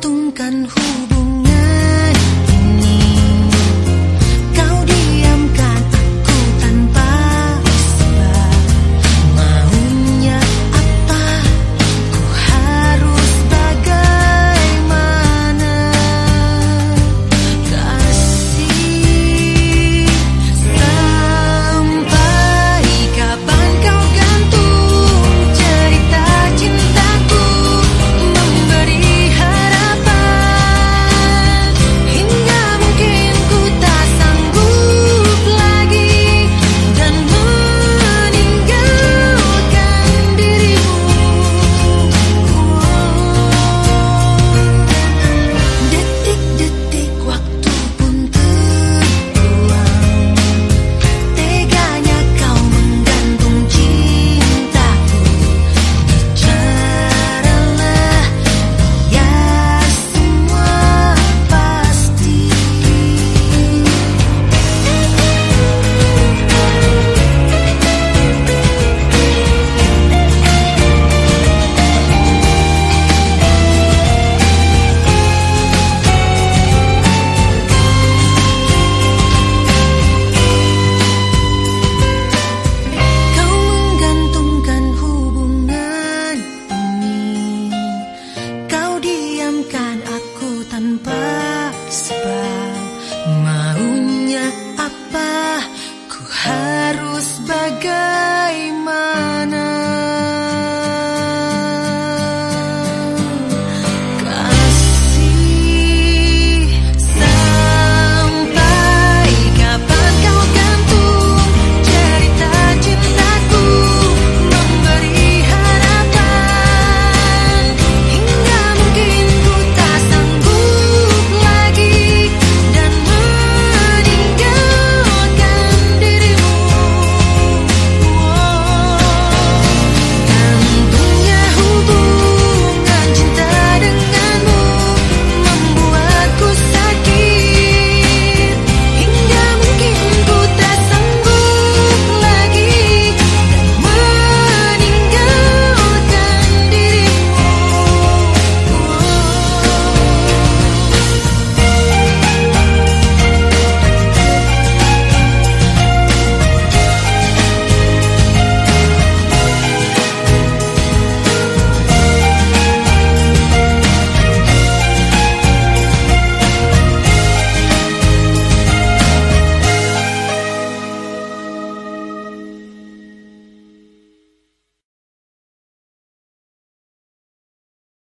动感互